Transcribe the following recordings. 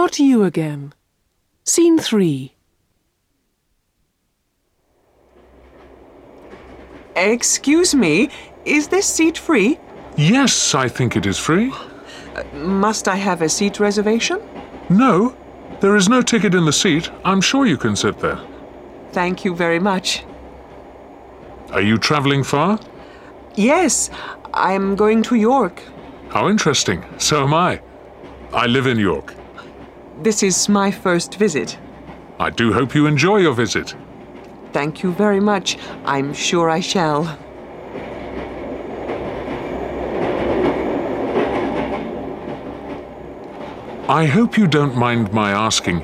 Not you again. Scene three. Excuse me, is this seat free? Yes, I think it is free. Must I have a seat reservation? No, there is no ticket in the seat. I'm sure you can sit there. Thank you very much. Are you traveling far? Yes, I'm going to York. How interesting. So am I. I live in York. This is my first visit. I do hope you enjoy your visit. Thank you very much. I'm sure I shall. I hope you don't mind my asking.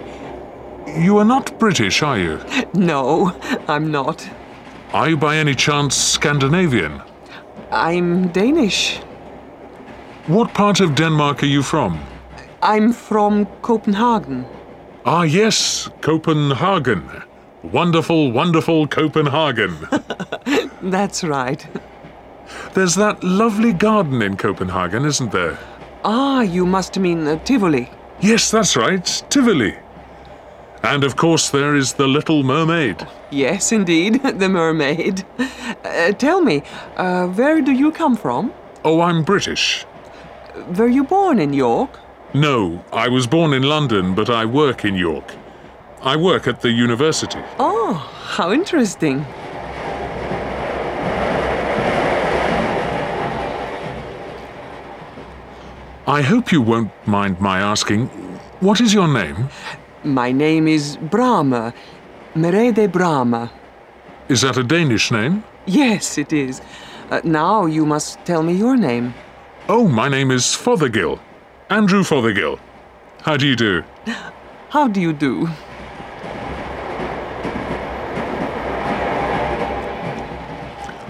You are not British, are you? No, I'm not. Are you by any chance Scandinavian? I'm Danish. What part of Denmark are you from? I'm from Copenhagen. Ah, yes, Copenhagen. Wonderful, wonderful Copenhagen. That's right. There's that lovely garden in Copenhagen, isn't there? Ah, you must mean uh, Tivoli. Yes, that's right, Tivoli. And of course, there is the Little Mermaid. Yes, indeed, the mermaid. Uh, tell me, uh, where do you come from? Oh, I'm British. Were you born in York? No, I was born in London, but I work in York. I work at the university. Oh, how interesting. I hope you won't mind my asking, what is your name? My name is Brahma, Merede Brahma. Is that a Danish name? Yes, it is. Uh, now you must tell me your name. Oh, my name is Fothergill. Andrew Fothergill. How do you do? How do you do?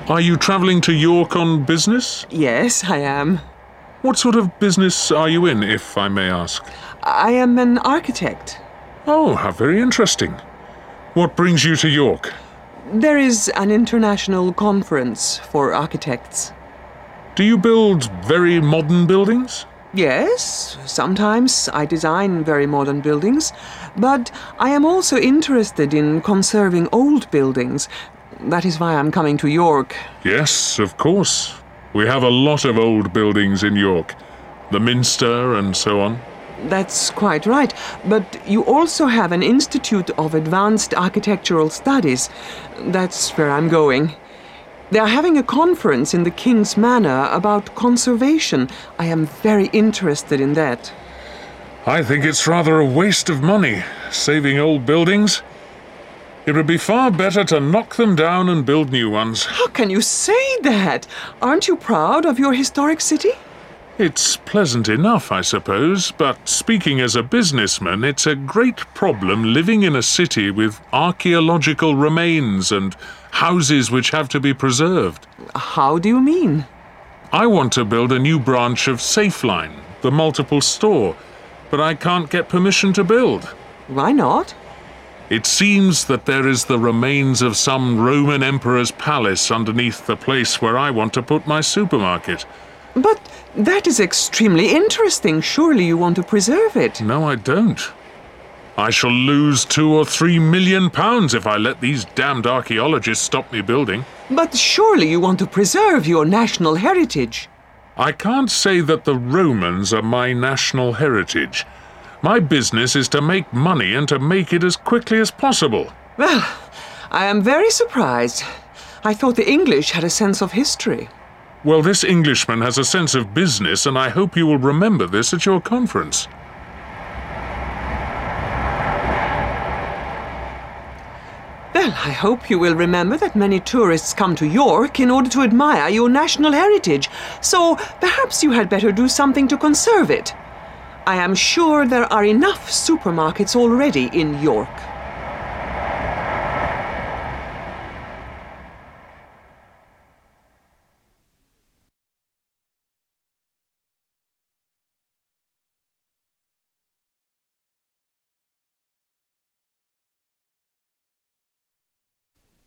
Are you travelling to York on business? Yes, I am. What sort of business are you in, if I may ask? I am an architect. Oh, how very interesting. What brings you to York? There is an international conference for architects. Do you build very modern buildings? Yes, sometimes I design very modern buildings, but I am also interested in conserving old buildings. That is why I'm coming to York. Yes, of course. We have a lot of old buildings in York. The Minster and so on. That's quite right. But you also have an Institute of Advanced Architectural Studies. That's where I'm going. They are having a conference in the King's Manor about conservation. I am very interested in that. I think it's rather a waste of money, saving old buildings. It would be far better to knock them down and build new ones. How can you say that? Aren't you proud of your historic city? It's pleasant enough, I suppose, but speaking as a businessman, it's a great problem living in a city with archaeological remains and houses which have to be preserved. How do you mean? I want to build a new branch of Safeline, the multiple store, but I can't get permission to build. Why not? It seems that there is the remains of some Roman emperor's palace underneath the place where I want to put my supermarket. But that is extremely interesting. Surely you want to preserve it. No, I don't. I shall lose two or three million pounds if I let these damned archaeologists stop me building. But surely you want to preserve your national heritage. I can't say that the Romans are my national heritage. My business is to make money and to make it as quickly as possible. Well, I am very surprised. I thought the English had a sense of history. Well, this Englishman has a sense of business, and I hope you will remember this at your conference. Well, I hope you will remember that many tourists come to York in order to admire your national heritage, so perhaps you had better do something to conserve it. I am sure there are enough supermarkets already in York.